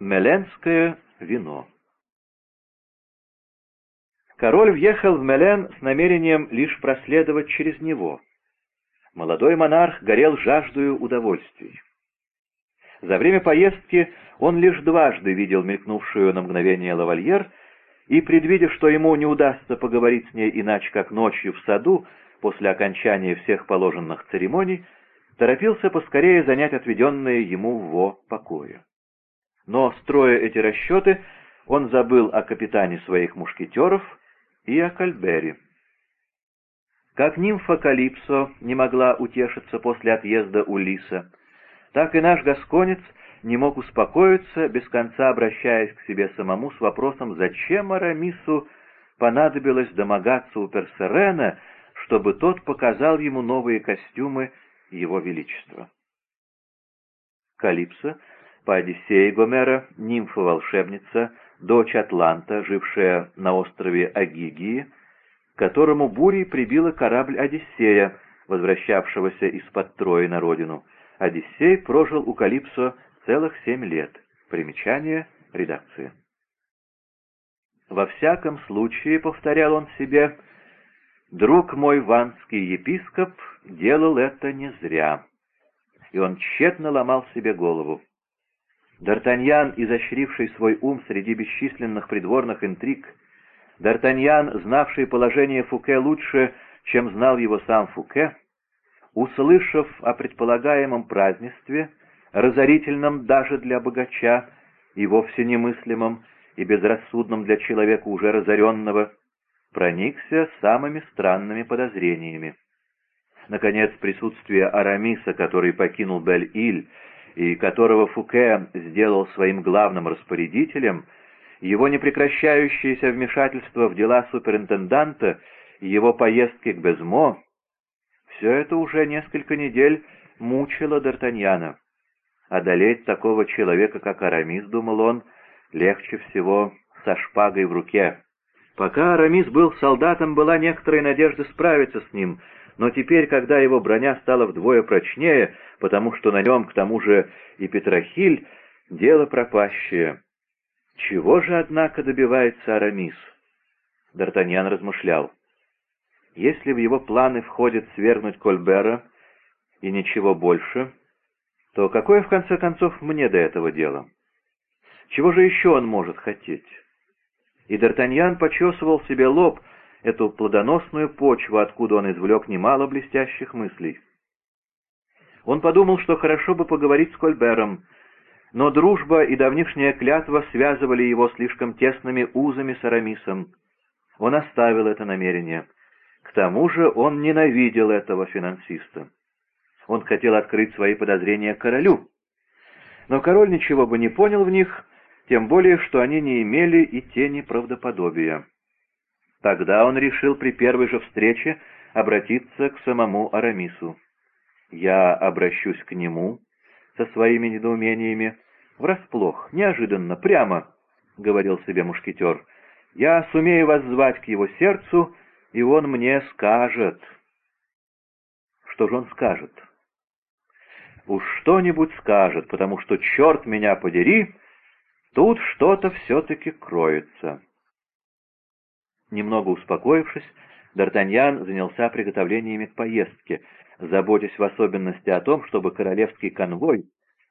Меленское вино. Король въехал в Мелен с намерением лишь проследовать через него. Молодой монарх горел жаждою удовольствий. За время поездки он лишь дважды видел мелькнувшую на мгновение лавальер и, предвидя, что ему не удастся поговорить с ней иначе, как ночью в саду, после окончания всех положенных церемоний, торопился поскорее занять отведенные ему Во покоя. Но, строя эти расчеты, он забыл о капитане своих мушкетеров и о Кальбере. Как нимфа Калипсо не могла утешиться после отъезда Улиса, так и наш гасконец не мог успокоиться, без конца обращаясь к себе самому с вопросом, зачем Арамису понадобилось домогаться у Персерена, чтобы тот показал ему новые костюмы его Величества. Калипсо по Одиссее Гомера, нимфа-волшебница, дочь Атланта, жившая на острове Агигии, которому бурей прибила корабль Одиссея, возвращавшегося из-под Трои на родину. Одиссей прожил у Калипсо целых семь лет. Примечание редакции. Во всяком случае, повторял он себе, друг мой ванский епископ делал это не зря. И он тщетно ломал себе голову. Д'Артаньян, изощривший свой ум среди бесчисленных придворных интриг, Д'Артаньян, знавший положение Фуке лучше, чем знал его сам Фуке, услышав о предполагаемом празднестве, разорительном даже для богача и вовсе немыслимом и безрассудном для человека уже разоренного, проникся самыми странными подозрениями. Наконец, присутствие Арамиса, который покинул Бель-Иль, и которого Фуке сделал своим главным распорядителем, его непрекращающееся вмешательство в дела суперинтенданта и его поездки к Безмо — все это уже несколько недель мучило Д'Артаньяна. Одолеть такого человека, как Арамис, думал он, легче всего со шпагой в руке. Пока Арамис был солдатом, была некоторая надежда справиться с ним — но теперь, когда его броня стала вдвое прочнее, потому что на нем, к тому же, и Петрохиль, дело пропащее. Чего же, однако, добивается Арамис? Д'Артаньян размышлял. Если в его планы входит свергнуть Кольбера и ничего больше, то какое, в конце концов, мне до этого дела? Чего же еще он может хотеть? И Д'Артаньян почесывал себе лоб, эту плодоносную почву, откуда он извлек немало блестящих мыслей. Он подумал, что хорошо бы поговорить с Кольбером, но дружба и давнишняя клятва связывали его слишком тесными узами с Арамисом. Он оставил это намерение. К тому же он ненавидел этого финансиста. Он хотел открыть свои подозрения королю. Но король ничего бы не понял в них, тем более, что они не имели и тени правдоподобия. Тогда он решил при первой же встрече обратиться к самому Арамису. «Я обращусь к нему со своими недоумениями, врасплох, неожиданно, прямо», — говорил себе мушкетер. «Я сумею вас звать к его сердцу, и он мне скажет». Что же он скажет? Уж что-нибудь скажет, потому что, черт меня подери, тут что-то все-таки кроется. Немного успокоившись, Д'Артаньян занялся приготовлениями к поездке, заботясь в особенности о том, чтобы королевский конвой,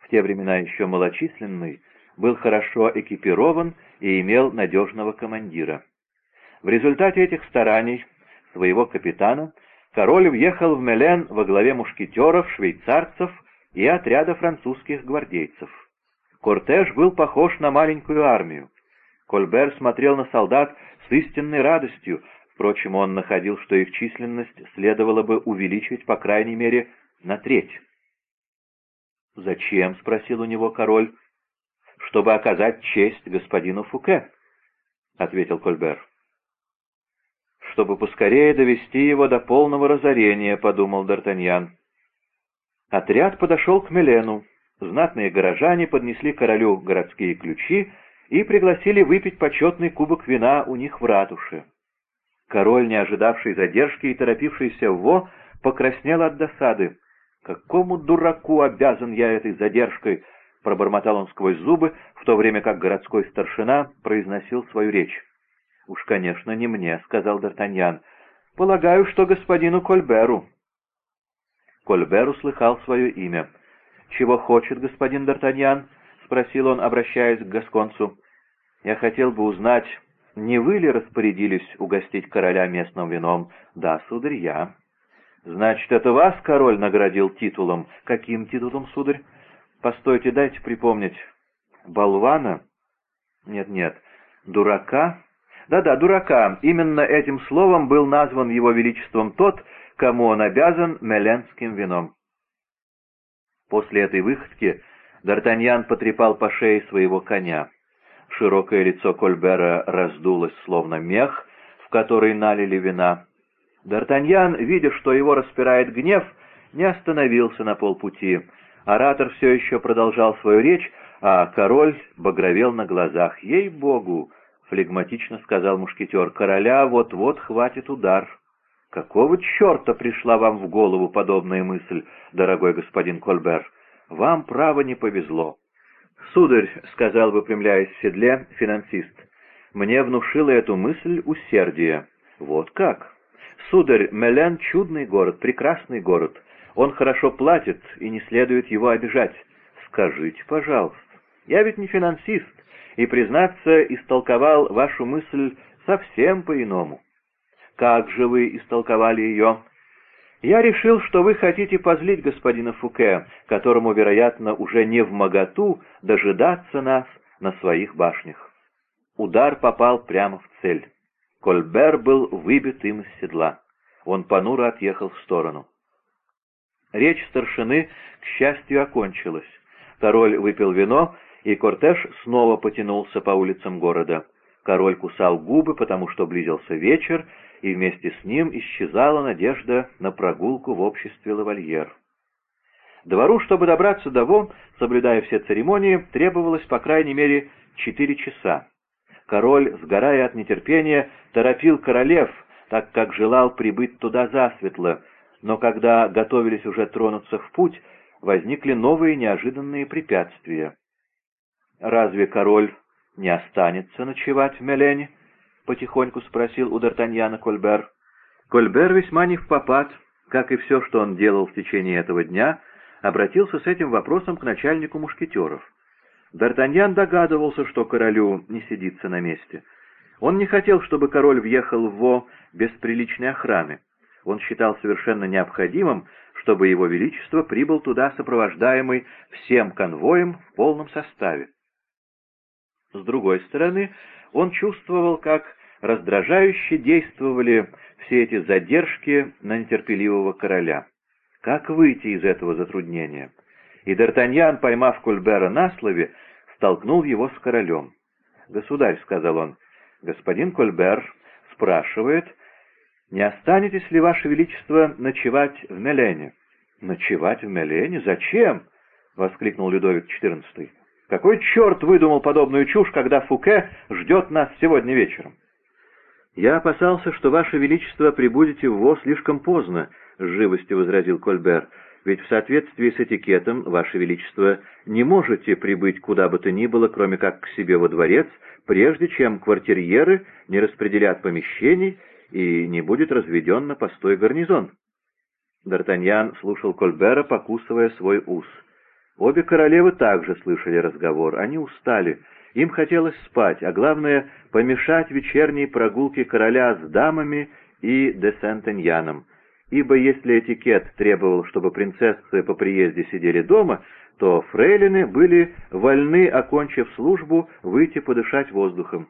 в те времена еще малочисленный, был хорошо экипирован и имел надежного командира. В результате этих стараний своего капитана король въехал в Мелен во главе мушкетеров, швейцарцев и отряда французских гвардейцев. Кортеж был похож на маленькую армию. Кольбер смотрел на солдат с истинной радостью, впрочем, он находил, что их численность следовало бы увеличить, по крайней мере, на треть. «Зачем?» — спросил у него король. «Чтобы оказать честь господину Фуке», — ответил Кольбер. «Чтобы поскорее довести его до полного разорения», — подумал Д'Артаньян. Отряд подошел к Мелену. Знатные горожане поднесли королю городские ключи, и пригласили выпить почетный кубок вина у них в ратуше. Король, не ожидавший задержки и торопившийся Во, покраснел от досады. «Какому дураку обязан я этой задержкой?» — пробормотал он сквозь зубы, в то время как городской старшина произносил свою речь. «Уж, конечно, не мне», — сказал Д'Артаньян. «Полагаю, что господину Кольберу». Кольбер услыхал свое имя. «Чего хочет господин Д'Артаньян?» — спросил он, обращаясь к Гасконцу. «Я хотел бы узнать, не вы ли распорядились угостить короля местным вином?» «Да, сударь, я». «Значит, это вас король наградил титулом?» «Каким титулом, сударь?» «Постойте, дайте припомнить». «Болвана?» «Нет-нет, дурака?» «Да-да, дурака. Именно этим словом был назван его величеством тот, кому он обязан меленским вином». После этой выходки Д'Артаньян потрепал по шее своего коня. Широкое лицо Кольбера раздулось, словно мех, в который налили вина. Д'Артаньян, видя, что его распирает гнев, не остановился на полпути. Оратор все еще продолжал свою речь, а король багровел на глазах. «Ей-богу!» — флегматично сказал мушкетер. «Короля вот-вот хватит удар». «Какого черта пришла вам в голову подобная мысль, дорогой господин Кольбер? Вам, право, не повезло». «Сударь», — сказал, выпрямляясь в седле, финансист, — «мне внушила эту мысль усердие». «Вот как?» «Сударь, Мелен — чудный город, прекрасный город. Он хорошо платит, и не следует его обижать. Скажите, пожалуйста, я ведь не финансист, и, признаться, истолковал вашу мысль совсем по-иному. Как же вы истолковали ее?» «Я решил, что вы хотите позлить господина Фуке, которому, вероятно, уже не в моготу дожидаться нас на своих башнях». Удар попал прямо в цель. Кольбер был выбит им из седла. Он понуро отъехал в сторону. Речь старшины, к счастью, окончилась. Король выпил вино, и кортеж снова потянулся по улицам города. Король кусал губы, потому что близился вечер, и вместе с ним исчезала надежда на прогулку в обществе лавальер. Двору, чтобы добраться до Вон, соблюдая все церемонии, требовалось по крайней мере четыре часа. Король, сгорая от нетерпения, торопил королев, так как желал прибыть туда засветло, но когда готовились уже тронуться в путь, возникли новые неожиданные препятствия. «Разве король не останется ночевать в Мелене?» — потихоньку спросил у Д'Артаньяна Кольбер. Кольбер весьма не в попад, как и все, что он делал в течение этого дня, обратился с этим вопросом к начальнику мушкетеров. Д'Артаньян догадывался, что королю не сидится на месте. Он не хотел, чтобы король въехал в Во без приличной охраны. Он считал совершенно необходимым, чтобы его величество прибыл туда сопровождаемый всем конвоем в полном составе. С другой стороны, он чувствовал, как раздражающе действовали все эти задержки на нетерпеливого короля. Как выйти из этого затруднения? И Д'Артаньян, поймав Кульбера на слове, столкнул его с королем. «Государь», — сказал он, — «господин Кольбер спрашивает, не останетесь ли, Ваше Величество, ночевать в Мелене?» «Ночевать в Мелене? Зачем?» — воскликнул Людовик XIV. «Какой черт выдумал подобную чушь, когда Фуке ждет нас сегодня вечером?» «Я опасался, что Ваше Величество прибудете в ВОЗ слишком поздно», — с живостью возразил Кольбер. «Ведь в соответствии с этикетом, Ваше Величество, не можете прибыть куда бы то ни было, кроме как к себе во дворец, прежде чем квартирьеры не распределят помещений и не будет разведен на постой гарнизон». Д'Артаньян слушал Кольбера, покусывая свой ус. Обе королевы также слышали разговор. Они устали. Им хотелось спать, а главное — помешать вечерней прогулке короля с дамами и де Сентеньяном. Ибо если этикет требовал, чтобы принцессы по приезде сидели дома, то фрейлины были вольны, окончив службу, выйти подышать воздухом.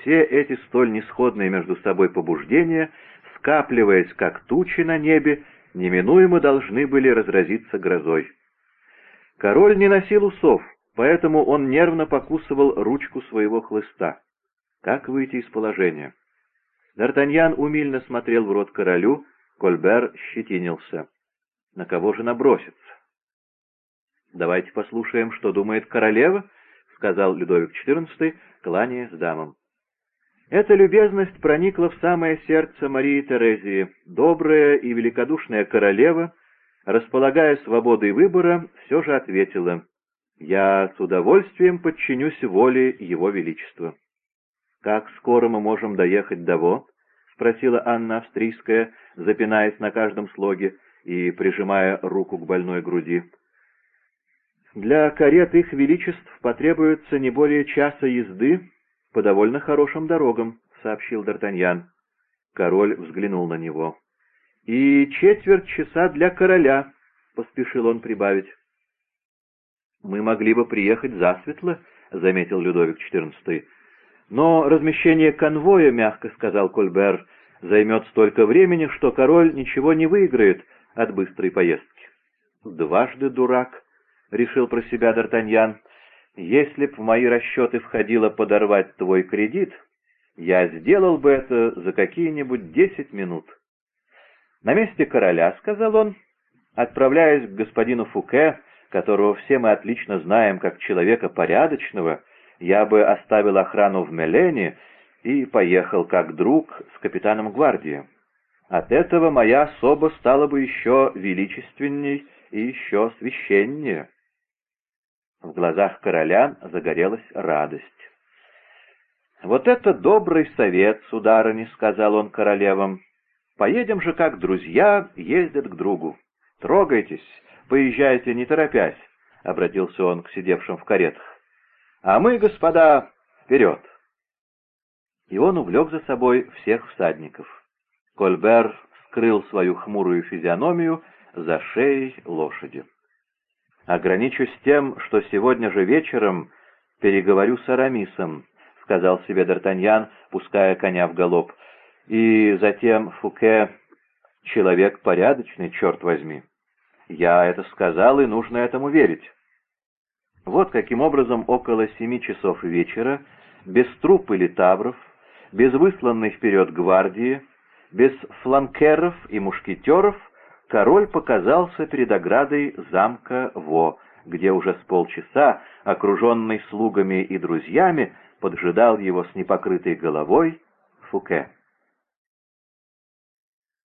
Все эти столь несходные между собой побуждения, скапливаясь как тучи на небе, неминуемо должны были разразиться грозой. Король не носил усов, поэтому он нервно покусывал ручку своего хлыста. Как выйти из положения? Д'Артаньян умильно смотрел в рот королю, Кольбер щетинился. На кого же наброситься? «Давайте послушаем, что думает королева», — сказал Людовик XIV, кланяясь дамам. Эта любезность проникла в самое сердце Марии Терезии. Добрая и великодушная королева, располагая свободой выбора, все же ответила, Я с удовольствием подчинюсь воле Его Величества. «Как скоро мы можем доехать до Во?» — спросила Анна Австрийская, запинаясь на каждом слоге и прижимая руку к больной груди. «Для карет их величеств потребуется не более часа езды по довольно хорошим дорогам», — сообщил Д'Артаньян. Король взглянул на него. «И четверть часа для короля», — поспешил он прибавить. «Мы могли бы приехать засветло», — заметил Людовик XIV. «Но размещение конвоя, — мягко сказал Кольбер, — займет столько времени, что король ничего не выиграет от быстрой поездки». «Дважды дурак», — решил про себя Д'Артаньян. «Если б в мои расчеты входило подорвать твой кредит, я сделал бы это за какие-нибудь десять минут». «На месте короля», — сказал он, — «отправляясь к господину Фуке, которого все мы отлично знаем как человека порядочного, я бы оставил охрану в Мелене и поехал как друг с капитаном гвардии. От этого моя особа стала бы еще величественней и еще священнее. В глазах короля загорелась радость. «Вот это добрый совет, сударыня», — сказал он королевам. «Поедем же, как друзья ездят к другу. Трогайтесь, поезжайте, не торопясь», — обратился он к сидевшим в каретах. «А мы, господа, вперед!» И он увлек за собой всех всадников. Кольбер скрыл свою хмурую физиономию за шеей лошади. «Ограничусь тем, что сегодня же вечером переговорю с Арамисом», — сказал себе Д'Артаньян, пуская коня в галоп. «И затем Фуке — человек порядочный, черт возьми. Я это сказал, и нужно этому верить». Вот каким образом около семи часов вечера, без труп или тавров, без высланной вперед гвардии, без фланкеров и мушкетеров, король показался перед оградой замка Во, где уже с полчаса, окруженный слугами и друзьями, поджидал его с непокрытой головой Фуке.